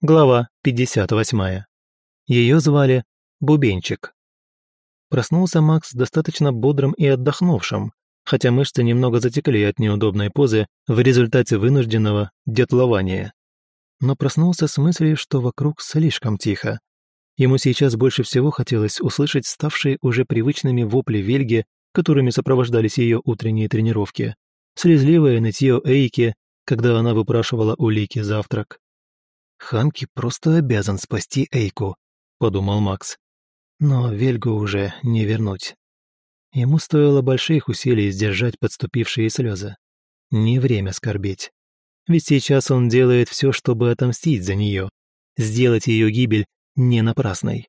Глава 58. Ее звали Бубенчик. Проснулся Макс достаточно бодрым и отдохнувшим, хотя мышцы немного затекли от неудобной позы в результате вынужденного детлования. Но проснулся с мыслью, что вокруг слишком тихо. Ему сейчас больше всего хотелось услышать ставшие уже привычными вопли Вельги, которыми сопровождались ее утренние тренировки, слезливое нытье Эйки, когда она выпрашивала у Лики завтрак. «Ханки просто обязан спасти Эйку», — подумал Макс. Но Вельгу уже не вернуть. Ему стоило больших усилий сдержать подступившие слезы. Не время скорбеть. Ведь сейчас он делает все, чтобы отомстить за нее, сделать ее гибель не напрасной.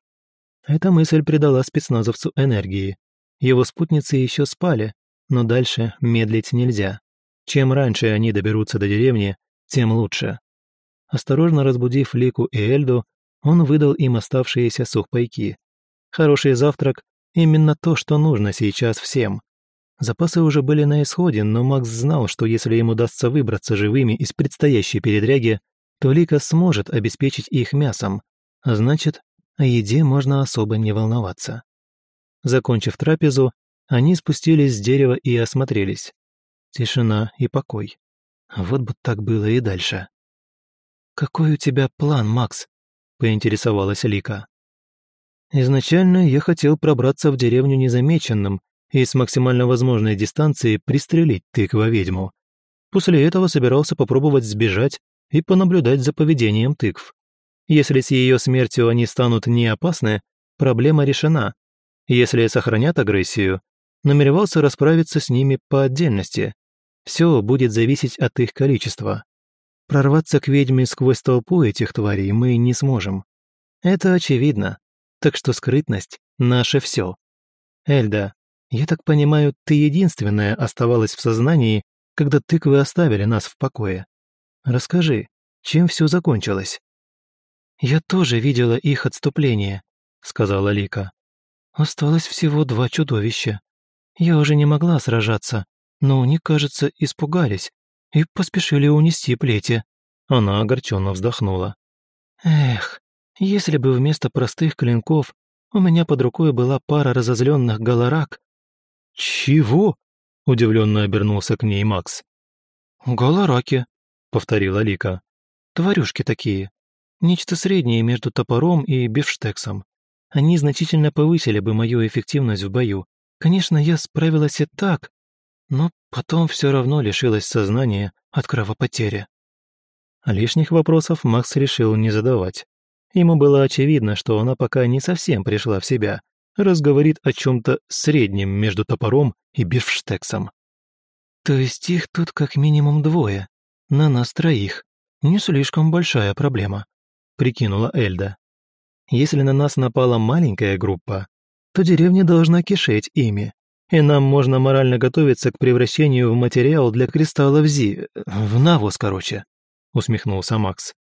Эта мысль придала спецназовцу энергии. Его спутницы еще спали, но дальше медлить нельзя. Чем раньше они доберутся до деревни, тем лучше. Осторожно разбудив Лику и Эльду, он выдал им оставшиеся сухпайки. Хороший завтрак – именно то, что нужно сейчас всем. Запасы уже были на исходе, но Макс знал, что если им удастся выбраться живыми из предстоящей передряги, то Лика сможет обеспечить их мясом, а значит, о еде можно особо не волноваться. Закончив трапезу, они спустились с дерева и осмотрелись. Тишина и покой. Вот бы так было и дальше. «Какой у тебя план, Макс?» – поинтересовалась Лика. «Изначально я хотел пробраться в деревню незамеченным и с максимально возможной дистанции пристрелить тыква-ведьму. После этого собирался попробовать сбежать и понаблюдать за поведением тыкв. Если с ее смертью они станут не опасны, проблема решена. Если сохранят агрессию, намеревался расправиться с ними по отдельности. Все будет зависеть от их количества. Прорваться к ведьме сквозь толпу этих тварей мы не сможем. Это очевидно. Так что скрытность — наше все. Эльда, я так понимаю, ты единственная оставалась в сознании, когда тыквы оставили нас в покое. Расскажи, чем все закончилось?» «Я тоже видела их отступление», — сказала Лика. «Осталось всего два чудовища. Я уже не могла сражаться, но они, кажется, испугались и поспешили унести плети». Она огорченно вздохнула. «Эх, если бы вместо простых клинков у меня под рукой была пара разозленных галарак...» «Чего?» — удивленно обернулся к ней Макс. «Галараки», — повторила Лика. «Тварюшки такие. Нечто среднее между топором и бифштексом. Они значительно повысили бы мою эффективность в бою. Конечно, я справилась и так, но потом все равно лишилась сознания от кровопотери. Лишних вопросов Макс решил не задавать. Ему было очевидно, что она пока не совсем пришла в себя, разговорит о чем-то среднем между топором и бифштексом. «То есть их тут как минимум двое, на нас троих. Не слишком большая проблема», — прикинула Эльда. «Если на нас напала маленькая группа, то деревня должна кишеть ими, и нам можно морально готовиться к превращению в материал для кристаллов Зи, в навоз, короче», — усмехнулся Макс.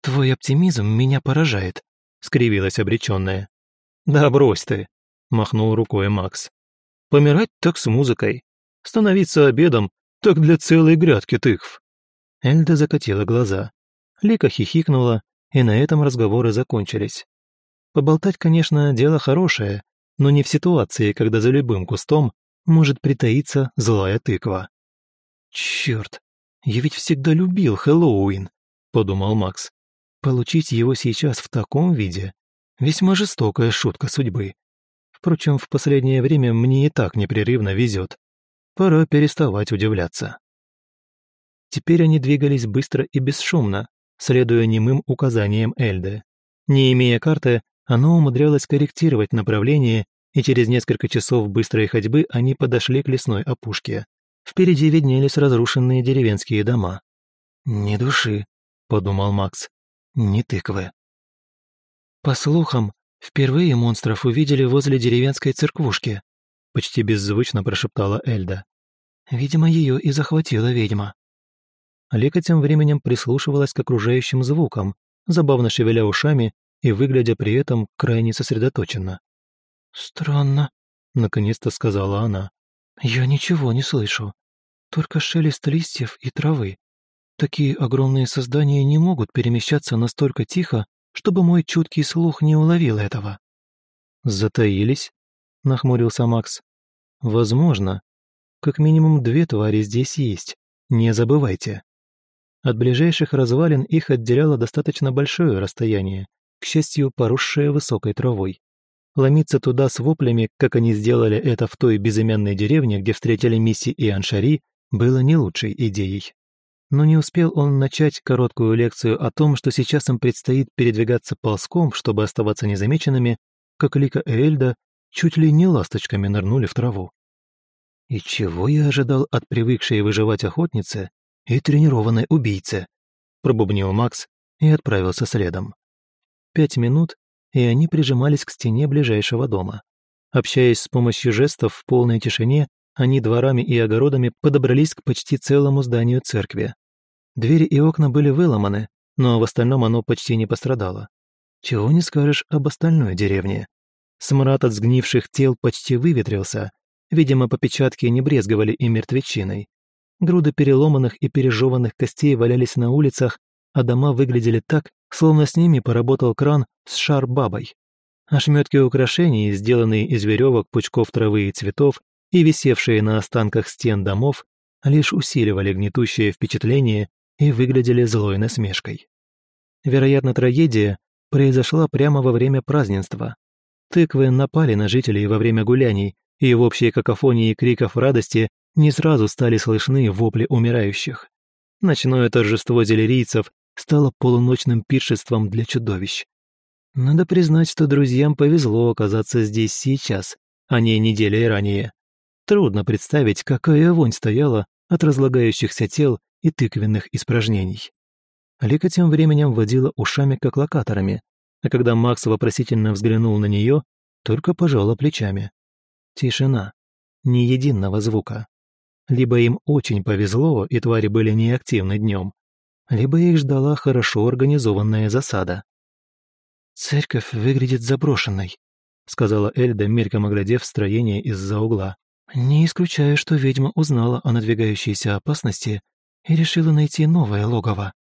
«Твой оптимизм меня поражает», — скривилась обреченная. «Да брось ты», — махнул рукой Макс. «Помирать так с музыкой. Становиться обедом так для целой грядки тыкв». Эльда закатила глаза. Лика хихикнула, и на этом разговоры закончились. Поболтать, конечно, дело хорошее, но не в ситуации, когда за любым кустом может притаиться злая тыква. «Черт, я ведь всегда любил Хэллоуин», — подумал Макс. «Получить его сейчас в таком виде — весьма жестокая шутка судьбы. Впрочем, в последнее время мне и так непрерывно везет. Пора переставать удивляться». Теперь они двигались быстро и бесшумно, следуя немым указаниям Эльды. Не имея карты, оно умудрялось корректировать направление, и через несколько часов быстрой ходьбы они подошли к лесной опушке. Впереди виднелись разрушенные деревенские дома. «Не души», — подумал Макс, — «не тыквы». По слухам, впервые монстров увидели возле деревенской церквушки, почти беззвучно прошептала Эльда. Видимо, ее и захватила ведьма. Лека тем временем прислушивалась к окружающим звукам, забавно шевеля ушами и выглядя при этом крайне сосредоточенно. «Странно», — наконец-то сказала она. «Я ничего не слышу, только шелест листьев и травы. Такие огромные создания не могут перемещаться настолько тихо, чтобы мой чуткий слух не уловил этого». «Затаились?» — нахмурился Макс. «Возможно. Как минимум две твари здесь есть. Не забывайте». От ближайших развалин их отделяло достаточно большое расстояние, к счастью, поросшее высокой травой. Ломиться туда с воплями, как они сделали это в той безымянной деревне, где встретили Мисси и Аншари, было не лучшей идеей. Но не успел он начать короткую лекцию о том, что сейчас им предстоит передвигаться ползком, чтобы оставаться незамеченными, как Лика Эльда чуть ли не ласточками нырнули в траву. И чего я ожидал от привыкшей выживать охотницы и тренированной убийцы? Пробубнил Макс и отправился следом. Пять минут, и они прижимались к стене ближайшего дома. Общаясь с помощью жестов в полной тишине, они дворами и огородами подобрались к почти целому зданию церкви. Двери и окна были выломаны, но в остальном оно почти не пострадало. Чего не скажешь об остальной деревне. Смрад от сгнивших тел почти выветрился, видимо, попечатки не брезговали и мертвечиной. Груды переломанных и пережеванных костей валялись на улицах, а дома выглядели так, словно с ними поработал кран с шар-бабой. Ошметки украшений, сделанные из веревок, пучков травы и цветов, и висевшие на останках стен домов, лишь усиливали гнетущее впечатление и выглядели злой насмешкой. Вероятно, трагедия произошла прямо во время празднества. Тыквы напали на жителей во время гуляний, и в общей какофонии криков радости не сразу стали слышны вопли умирающих. Ночное торжество зелерийцев стало полуночным пиршеством для чудовищ. Надо признать, что друзьям повезло оказаться здесь сейчас, а не неделей ранее. Трудно представить, какая вонь стояла от разлагающихся тел и тыквенных испражнений. Лика тем временем водила ушами как локаторами, а когда Макс вопросительно взглянул на нее, только пожала плечами. Тишина. Ни единого звука. Либо им очень повезло, и твари были неактивны днем, либо их ждала хорошо организованная засада. «Церковь выглядит заброшенной», — сказала Эльда, мельком оглядев строение из-за угла. Не исключаю, что ведьма узнала о надвигающейся опасности и решила найти новое логово.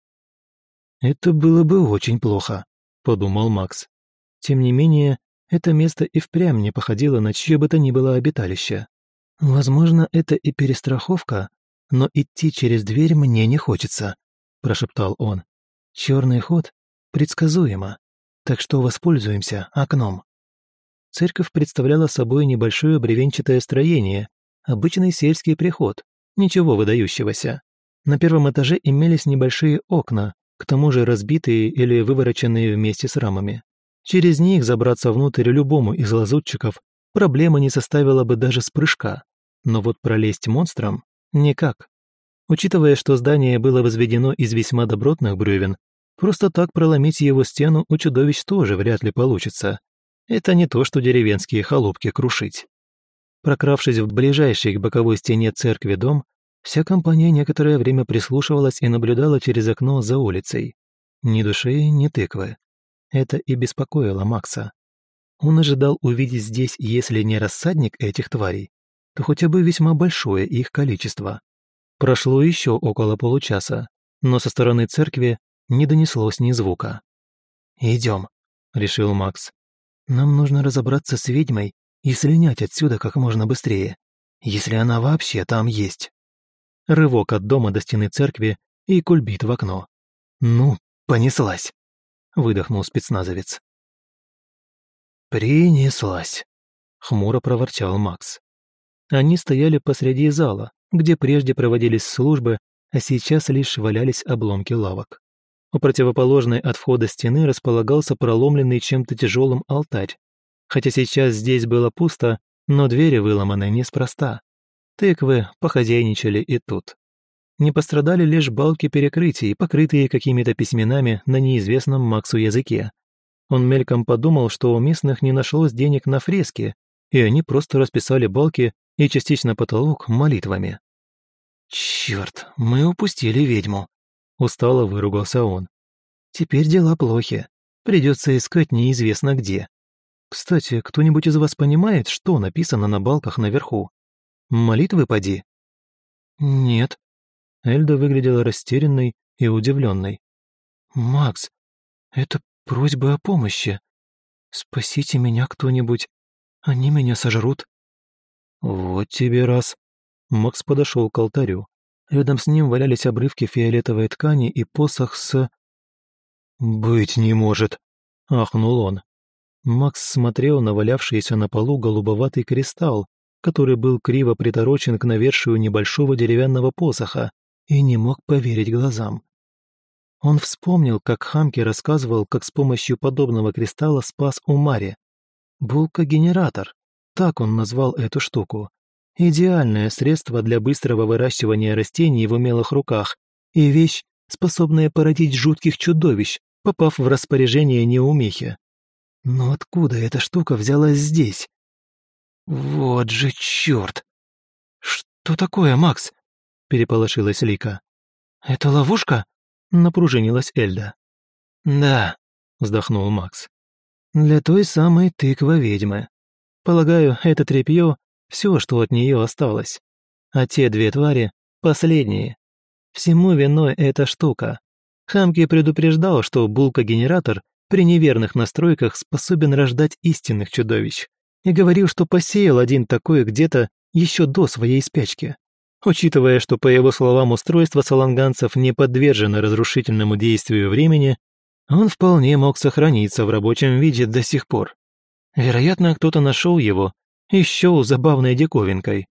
«Это было бы очень плохо», — подумал Макс. Тем не менее, это место и впрямь не походило на чье бы то ни было обиталище. «Возможно, это и перестраховка, но идти через дверь мне не хочется», — прошептал он. «Черный ход предсказуемо, так что воспользуемся окном». Церковь представляла собой небольшое бревенчатое строение, обычный сельский приход, ничего выдающегося. На первом этаже имелись небольшие окна, к тому же разбитые или вывороченные вместе с рамами. Через них забраться внутрь любому из лазутчиков проблема не составила бы даже с прыжка. Но вот пролезть монстрам – никак. Учитывая, что здание было возведено из весьма добротных бревен, просто так проломить его стену у чудовищ тоже вряд ли получится. Это не то, что деревенские холопки крушить. Прокравшись в ближайший к боковой стене церкви дом, вся компания некоторое время прислушивалась и наблюдала через окно за улицей. Ни души, ни тыквы. Это и беспокоило Макса. Он ожидал увидеть здесь, если не рассадник этих тварей, то хотя бы весьма большое их количество. Прошло еще около получаса, но со стороны церкви не донеслось ни звука. «Идем», — решил Макс. Нам нужно разобраться с ведьмой и слинять отсюда как можно быстрее, если она вообще там есть. Рывок от дома до стены церкви и кульбит в окно. «Ну, понеслась!» — выдохнул спецназовец. «Принеслась!» — хмуро проворчал Макс. Они стояли посреди зала, где прежде проводились службы, а сейчас лишь валялись обломки лавок. У противоположной от входа стены располагался проломленный чем-то тяжелым алтарь. Хотя сейчас здесь было пусто, но двери выломаны неспроста. Тыквы похозяйничали и тут. Не пострадали лишь балки перекрытий, покрытые какими-то письменами на неизвестном Максу языке. Он мельком подумал, что у местных не нашлось денег на фрески, и они просто расписали балки и частично потолок молитвами. «Чёрт, мы упустили ведьму», Устало выругался он. Теперь дела плохи. Придется искать неизвестно где. Кстати, кто-нибудь из вас понимает, что написано на балках наверху? Молитвы поди? Нет. Эльда выглядела растерянной и удивленной. «Макс, это просьба о помощи. Спасите меня кто-нибудь, они меня сожрут». «Вот тебе раз». Макс подошел к алтарю. Рядом с ним валялись обрывки фиолетовой ткани и посох с... «Быть не может!» — ахнул он. Макс смотрел на валявшийся на полу голубоватый кристалл, который был криво приторочен к навершию небольшого деревянного посоха, и не мог поверить глазам. Он вспомнил, как Хамки рассказывал, как с помощью подобного кристалла спас Умаре. Булка-генератор, так он назвал эту штуку. Идеальное средство для быстрого выращивания растений в умелых руках и вещь, способная породить жутких чудовищ, попав в распоряжение неумехи. Но откуда эта штука взялась здесь? Вот же черт! Что такое, Макс? Переполошилась Лика. Это ловушка? Напружинилась Эльда. Да, вздохнул Макс. Для той самой тыква-ведьмы. Полагаю, это тряпье — все, что от нее осталось. А те две твари — последние. Всему виной эта штука. Хамки предупреждал, что булка-генератор при неверных настройках способен рождать истинных чудовищ, и говорил, что посеял один такой где-то еще до своей спячки. Учитывая, что, по его словам, устройство саланганцев не подвержено разрушительному действию времени, он вполне мог сохраниться в рабочем виде до сих пор. Вероятно, кто-то нашел его и счел забавной диковинкой.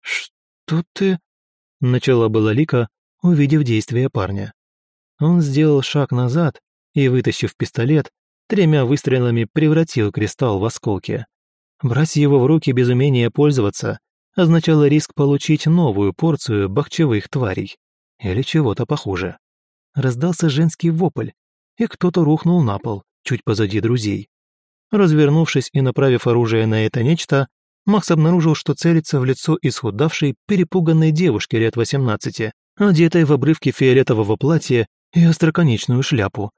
«Что ты...» — начала была Лика, увидев действия парня. Он сделал шаг назад и, вытащив пистолет, тремя выстрелами превратил кристалл в осколки. Брать его в руки без умения пользоваться означало риск получить новую порцию бахчевых тварей. Или чего-то похуже. Раздался женский вопль, и кто-то рухнул на пол, чуть позади друзей. Развернувшись и направив оружие на это нечто, Макс обнаружил, что целится в лицо исхудавшей, перепуганной девушки лет 18, одетой в обрывки фиолетового платья и остроконечную шляпу.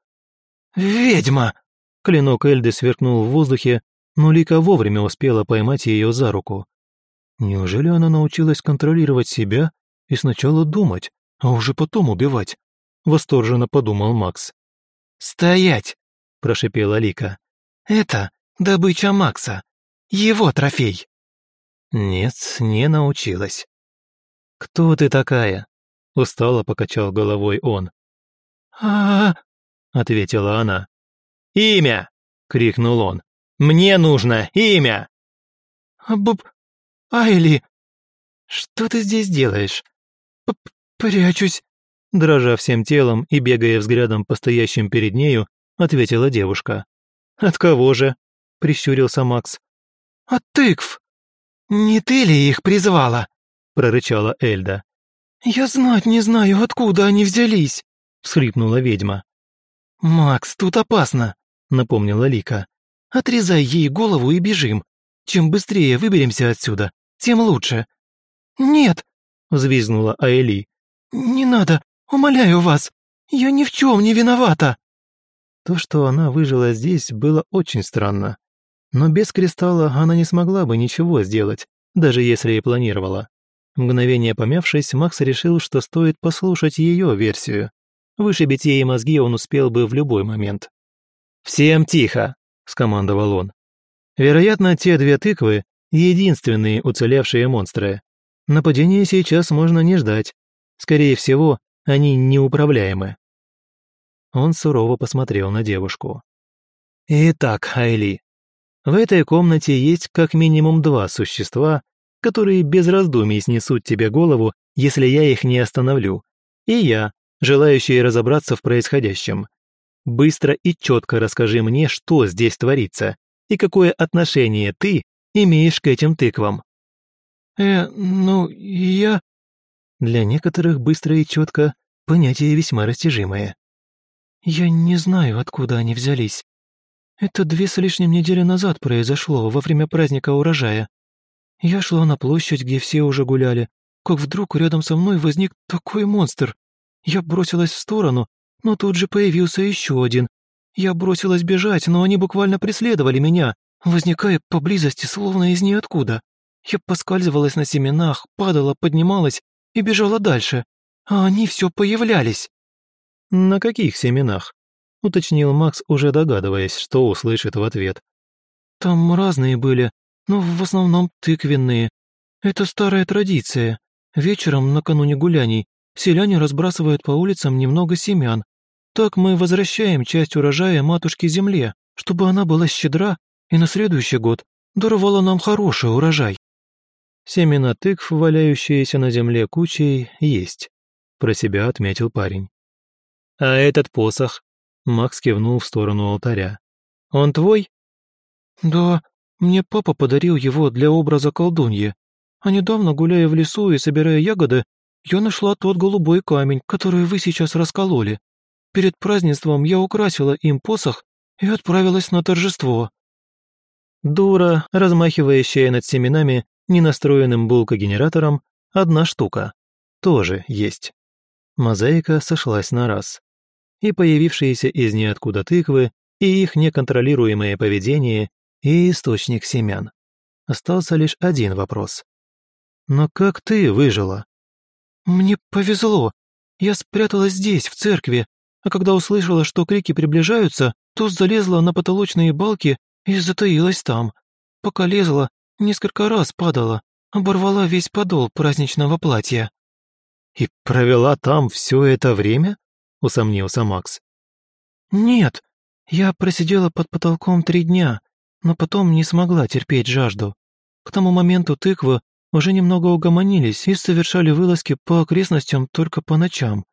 «Ведьма!» Клинок Эльды сверкнул в воздухе, но Лика вовремя успела поймать ее за руку. Неужели она научилась контролировать себя и сначала думать, а уже потом убивать? Восторженно подумал Макс. «Стоять!» – прошипела Лика. «Это добыча Макса. Его трофей». Нет, не научилась. «Кто ты такая?» – устало покачал головой он. а, -а, ответила она. «Имя!» — крикнул он. «Мне нужно имя!» «Боб... Айли! Что ты здесь делаешь?» П «Прячусь!» Дрожа всем телом и бегая взглядом по стоящим перед нею, ответила девушка. «От кого же?» — прищурился Макс. «От тыкв! Не ты ли их призвала?» — прорычала Эльда. «Я знать не знаю, откуда они взялись!» — всхлипнула ведьма. «Макс, тут опасно», — напомнила Лика. «Отрезай ей голову и бежим. Чем быстрее выберемся отсюда, тем лучше». «Нет», — взвизгнула Аэли. «Не надо, умоляю вас, я ни в чем не виновата». То, что она выжила здесь, было очень странно. Но без кристалла она не смогла бы ничего сделать, даже если и планировала. Мгновение помявшись, Макс решил, что стоит послушать ее версию. Вышибить ей мозги он успел бы в любой момент. «Всем тихо!» – скомандовал он. Вероятно, те две тыквы – единственные уцелевшие монстры. Нападения сейчас можно не ждать. Скорее всего, они неуправляемы. Он сурово посмотрел на девушку. «Итак, Айли, в этой комнате есть как минимум два существа, которые без раздумий снесут тебе голову, если я их не остановлю. И я, желающие разобраться в происходящем. Быстро и четко расскажи мне, что здесь творится, и какое отношение ты имеешь к этим тыквам». «Э, ну, я...» Для некоторых быстро и четко понятие весьма растяжимое. «Я не знаю, откуда они взялись. Это две с лишним недели назад произошло, во время праздника урожая. Я шла на площадь, где все уже гуляли, как вдруг рядом со мной возник такой монстр. Я бросилась в сторону, но тут же появился еще один. Я бросилась бежать, но они буквально преследовали меня, возникая поблизости, словно из ниоткуда. Я поскальзывалась на семенах, падала, поднималась и бежала дальше, а они все появлялись. «На каких семенах?» — уточнил Макс, уже догадываясь, что услышит в ответ. «Там разные были, но в основном тыквенные. Это старая традиция. Вечером, накануне гуляний, селяне разбрасывают по улицам немного семян. Так мы возвращаем часть урожая матушке земле, чтобы она была щедра и на следующий год даровала нам хороший урожай. Семена тыкв, валяющиеся на земле кучей, есть, про себя отметил парень. А этот посох? Макс кивнул в сторону алтаря. Он твой? Да, мне папа подарил его для образа колдуньи. А недавно, гуляя в лесу и собирая ягоды, я нашла тот голубой камень, который вы сейчас раскололи. Перед празднеством я украсила им посох и отправилась на торжество. Дура, размахивающая над семенами ненастроенным булкогенератором, одна штука. Тоже есть. Мозаика сошлась на раз. И появившиеся из ниоткуда тыквы, и их неконтролируемое поведение, и источник семян. Остался лишь один вопрос. «Но как ты выжила?» «Мне повезло. Я спряталась здесь, в церкви, а когда услышала, что крики приближаются, то залезла на потолочные балки и затаилась там. Пока лезла, несколько раз падала, оборвала весь подол праздничного платья». «И провела там все это время?» — усомнился Макс. «Нет, я просидела под потолком три дня, но потом не смогла терпеть жажду. К тому моменту тыквы уже немного угомонились и совершали вылазки по окрестностям только по ночам.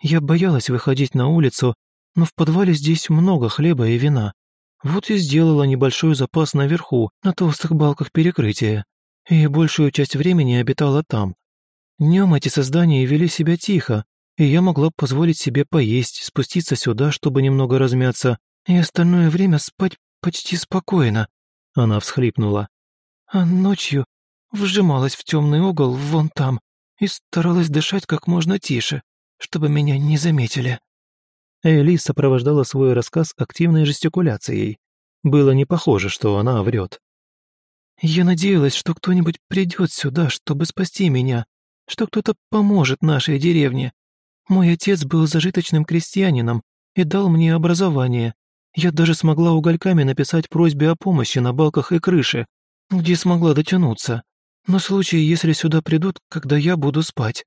Я боялась выходить на улицу, но в подвале здесь много хлеба и вина. Вот и сделала небольшой запас наверху, на толстых балках перекрытия, и большую часть времени обитала там. Днем эти создания вели себя тихо, и я могла позволить себе поесть, спуститься сюда, чтобы немного размяться, и остальное время спать почти спокойно. Она всхлипнула. А ночью вжималась в темный угол вон там и старалась дышать как можно тише, чтобы меня не заметили. Элли сопровождала свой рассказ активной жестикуляцией. Было не похоже, что она врет. «Я надеялась, что кто-нибудь придет сюда, чтобы спасти меня, что кто-то поможет нашей деревне. Мой отец был зажиточным крестьянином и дал мне образование. Я даже смогла угольками написать просьбе о помощи на балках и крыше, где смогла дотянуться. На случай, если сюда придут, когда я буду спать».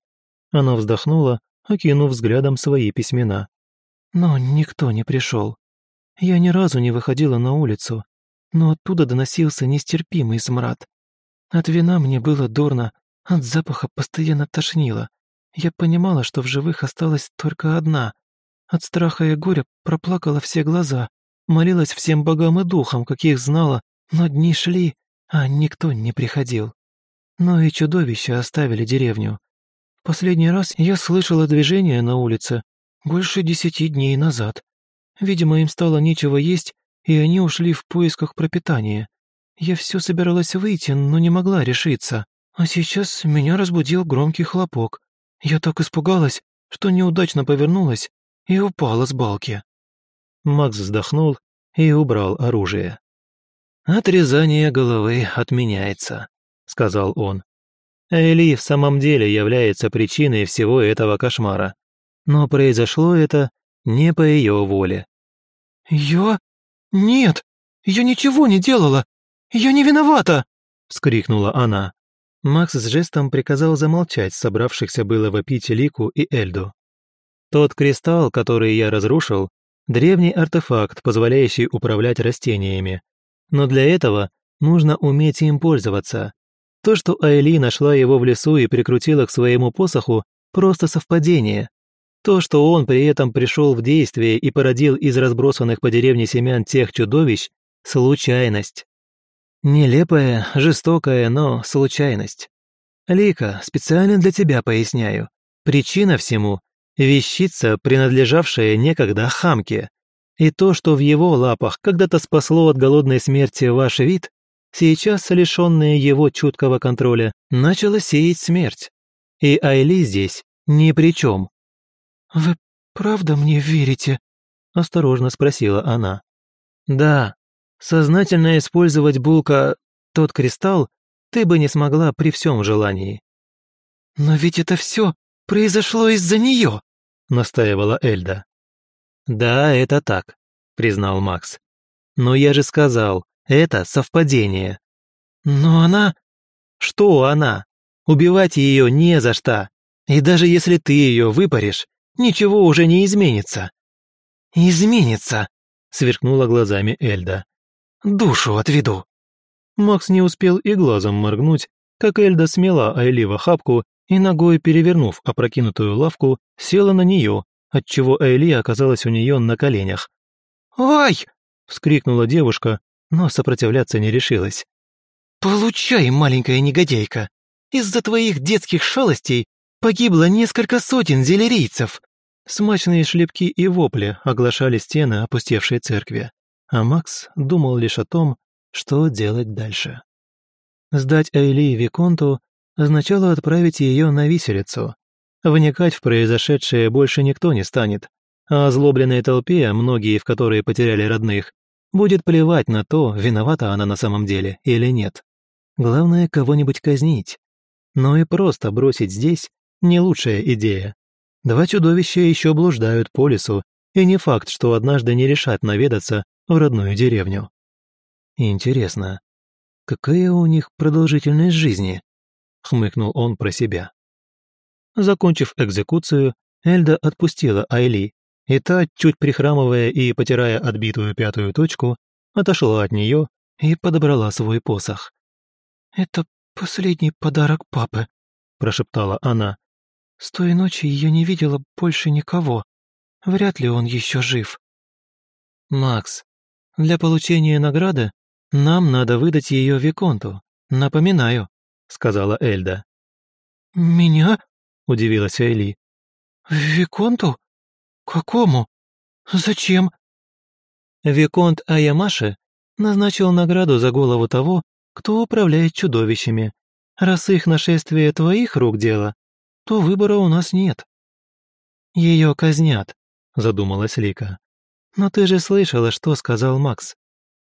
Она вздохнула, окинув взглядом свои письмена. Но никто не пришел. Я ни разу не выходила на улицу, но оттуда доносился нестерпимый смрад. От вина мне было дурно, от запаха постоянно тошнило. Я понимала, что в живых осталась только одна. От страха и горя проплакала все глаза, молилась всем богам и духам, каких знала, но дни шли, а никто не приходил. Но и чудовища оставили деревню. Последний раз я слышала движение на улице больше десяти дней назад. Видимо, им стало нечего есть, и они ушли в поисках пропитания. Я все собиралась выйти, но не могла решиться. А сейчас меня разбудил громкий хлопок. Я так испугалась, что неудачно повернулась и упала с балки. Макс вздохнул и убрал оружие. «Отрезание головы отменяется», сказал он. Эли в самом деле является причиной всего этого кошмара. Но произошло это не по ее воле. «Я? Нет! Я ничего не делала! Я не виновата!» — вскрикнула она. Макс с жестом приказал замолчать собравшихся было вопить Лику и Эльду. «Тот кристалл, который я разрушил, древний артефакт, позволяющий управлять растениями. Но для этого нужно уметь им пользоваться. То, что Айли нашла его в лесу и прикрутила к своему посоху, просто совпадение. То, что он при этом пришел в действие и породил из разбросанных по деревне семян тех чудовищ – случайность. Нелепая, жестокая, но случайность. Лика, специально для тебя поясняю. Причина всему – вещица, принадлежавшая некогда хамке. И то, что в его лапах когда-то спасло от голодной смерти ваш вид, сейчас лишенная его чуткого контроля, начала сеять смерть. И Айли здесь ни при чем. «Вы правда мне верите?» – осторожно спросила она. «Да, сознательно использовать булка тот кристалл ты бы не смогла при всем желании». «Но ведь это все произошло из-за нее», – настаивала Эльда. «Да, это так», — признал Макс. «Но я же сказал, это совпадение». «Но она...» «Что она? Убивать ее не за что. И даже если ты ее выпаришь, ничего уже не изменится». «Изменится», — сверкнула глазами Эльда. «Душу отведу». Макс не успел и глазом моргнуть, как Эльда смела Айли в охапку и ногой перевернув опрокинутую лавку, села на нее, отчего Айли оказалась у нее на коленях. «Ай!» — вскрикнула девушка, но сопротивляться не решилась. «Получай, маленькая негодяйка! Из-за твоих детских шалостей погибло несколько сотен зелерийцев!» Смачные шлепки и вопли оглашали стены опустевшей церкви, а Макс думал лишь о том, что делать дальше. Сдать Айли Виконту означало отправить ее на виселицу. Вникать в произошедшее больше никто не станет, а озлобленной толпе, многие в которые потеряли родных, будет плевать на то, виновата она на самом деле или нет. Главное, кого-нибудь казнить. Но и просто бросить здесь – не лучшая идея. Два чудовища еще блуждают по лесу, и не факт, что однажды не решат наведаться в родную деревню. Интересно, какая у них продолжительность жизни? Хмыкнул он про себя. Закончив экзекуцию, Эльда отпустила Айли, и та, чуть прихрамывая и потирая отбитую пятую точку, отошла от нее и подобрала свой посох. «Это последний подарок папы», – прошептала она. С той ночи я не видела больше никого. Вряд ли он еще жив. Макс, для получения награды нам надо выдать ее Виконту. Напоминаю, сказала Эльда. Меня? удивилась Эйли. Виконту? Какому? Зачем? Виконт Аямаши назначил награду за голову того, кто управляет чудовищами. Раз их нашествие твоих рук дело, то выбора у нас нет». «Ее казнят», — задумалась Лика. «Но ты же слышала, что сказал Макс.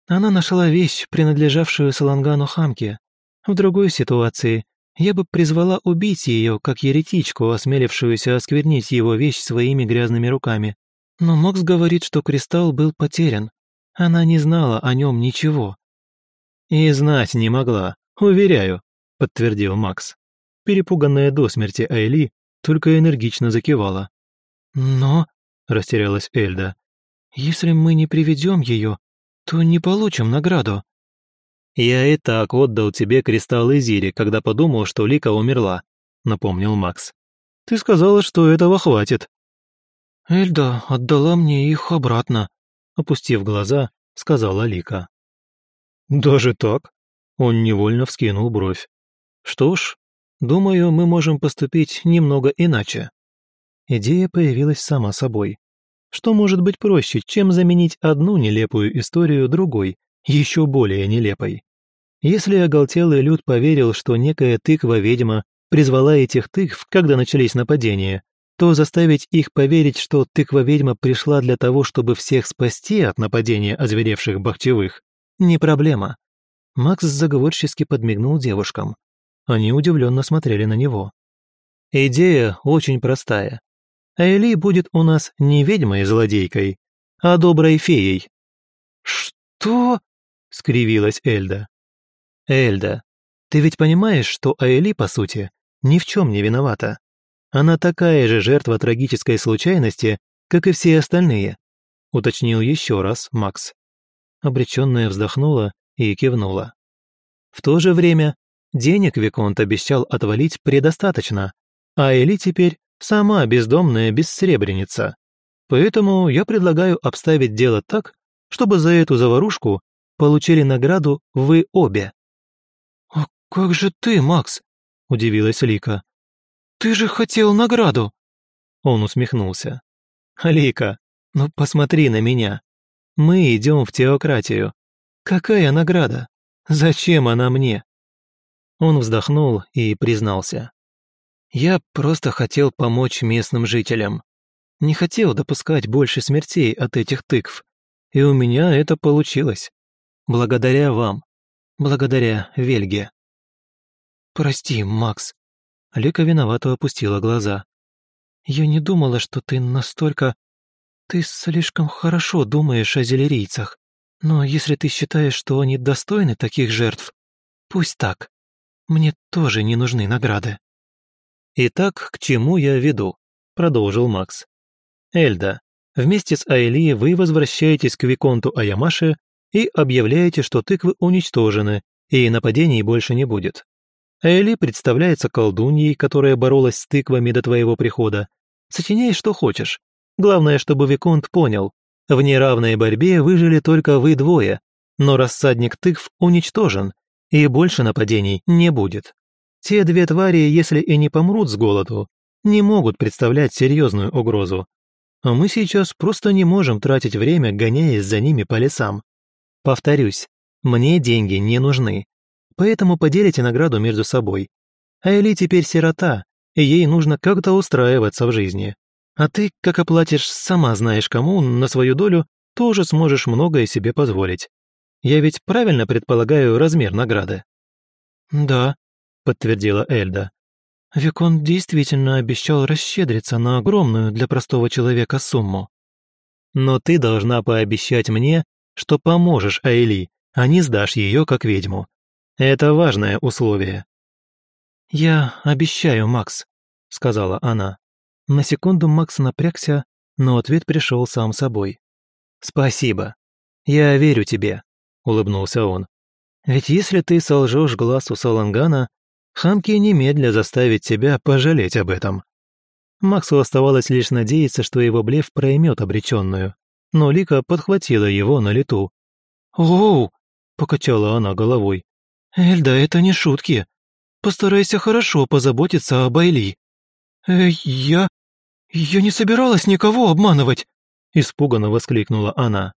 Она нашла вещь, принадлежавшую Салангану Хамке. В другой ситуации я бы призвала убить ее, как еретичку, осмелившуюся осквернить его вещь своими грязными руками. Но Макс говорит, что кристалл был потерян. Она не знала о нем ничего». «И знать не могла, уверяю», — подтвердил Макс. Перепуганная до смерти Айли только энергично закивала. «Но...» — растерялась Эльда. «Если мы не приведем ее, то не получим награду». «Я и так отдал тебе кристалл Изири, когда подумал, что Лика умерла», — напомнил Макс. «Ты сказала, что этого хватит». «Эльда отдала мне их обратно», — опустив глаза, сказала Лика. «Даже так?» — он невольно вскинул бровь. «Что ж, Думаю, мы можем поступить немного иначе. Идея появилась сама собой. Что может быть проще, чем заменить одну нелепую историю другой, еще более нелепой? Если оголтелый люд поверил, что некая тыква-ведьма призвала этих тыкв, когда начались нападения, то заставить их поверить, что тыква-ведьма пришла для того, чтобы всех спасти от нападения озверевших бахчевых, не проблема. Макс заговорчески подмигнул девушкам. Они удивленно смотрели на него. Идея очень простая. Эли будет у нас не ведьмой-злодейкой, а доброй феей. «Что?» — скривилась Эльда. «Эльда, ты ведь понимаешь, что Аэли, по сути, ни в чем не виновата. Она такая же жертва трагической случайности, как и все остальные», — уточнил еще раз Макс. Обреченная вздохнула и кивнула. В то же время Денег Виконт обещал отвалить предостаточно, а Эли теперь сама бездомная бессребреница. Поэтому я предлагаю обставить дело так, чтобы за эту заварушку получили награду вы обе». «А как же ты, Макс?» – удивилась Лика. «Ты же хотел награду!» Он усмехнулся. «Лика, ну посмотри на меня. Мы идем в теократию. Какая награда? Зачем она мне? Он вздохнул и признался. «Я просто хотел помочь местным жителям. Не хотел допускать больше смертей от этих тыкв. И у меня это получилось. Благодаря вам. Благодаря Вельге». «Прости, Макс». Лика виновато опустила глаза. «Я не думала, что ты настолько... «Ты слишком хорошо думаешь о зелерийцах, но если ты считаешь, что они достойны таких жертв, пусть так. Мне тоже не нужны награды». «Итак, к чему я веду?» – продолжил Макс. «Эльда, вместе с Айли вы возвращаетесь к Виконту Аямаши и объявляете, что тыквы уничтожены, и нападений больше не будет. Айли представляется колдуньей, которая боролась с тыквами до твоего прихода. Сочиняй, что хочешь. Главное, чтобы Виконт понял, в неравной борьбе выжили только вы двое, но рассадник тыкв уничтожен, и больше нападений не будет. Те две твари, если и не помрут с голоду, не могут представлять серьезную угрозу. А мы сейчас просто не можем тратить время, гоняясь за ними по лесам. Повторюсь, мне деньги не нужны, поэтому поделите награду между собой. А Эли теперь сирота, и ей нужно как-то устраиваться в жизни. А ты, как оплатишь сама знаешь кому, на свою долю, тоже сможешь многое себе позволить. Я ведь правильно предполагаю размер награды?» «Да», — подтвердила Эльда. Викон действительно обещал расщедриться на огромную для простого человека сумму. «Но ты должна пообещать мне, что поможешь Айли, а не сдашь ее как ведьму. Это важное условие». «Я обещаю, Макс», — сказала она. На секунду Макс напрягся, но ответ пришел сам собой. «Спасибо. Я верю тебе», — улыбнулся он. «Ведь если ты солжешь глазу Салангана, Хамки немедля заставит тебя пожалеть об этом». Максу оставалось лишь надеяться, что его блеф проймет обреченную. Но Лика подхватила его на лету. «Оу!» — покачала она головой. «Эльда, это не шутки. Постарайся хорошо позаботиться об Айли». «Э, я... «Я не собиралась никого обманывать!» – испуганно воскликнула она.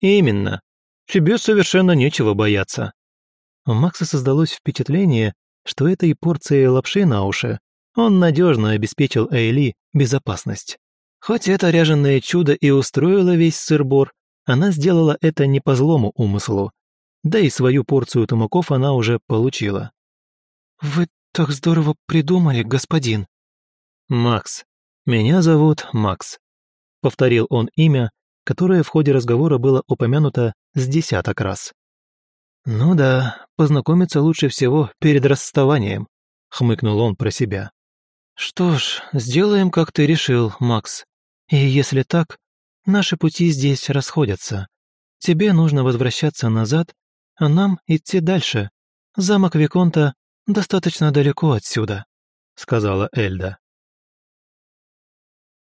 «Именно. Тебе совершенно нечего бояться». У Макса создалось впечатление, что этой порцией лапши на уши он надежно обеспечил Эйли безопасность. Хоть это ряженное чудо и устроило весь сыр-бор, она сделала это не по злому умыслу. Да и свою порцию тумаков она уже получила. «Вы так здорово придумали, господин». «Макс, «Меня зовут Макс», — повторил он имя, которое в ходе разговора было упомянуто с десяток раз. «Ну да, познакомиться лучше всего перед расставанием», — хмыкнул он про себя. «Что ж, сделаем, как ты решил, Макс. И если так, наши пути здесь расходятся. Тебе нужно возвращаться назад, а нам идти дальше. Замок Виконта достаточно далеко отсюда», — сказала Эльда.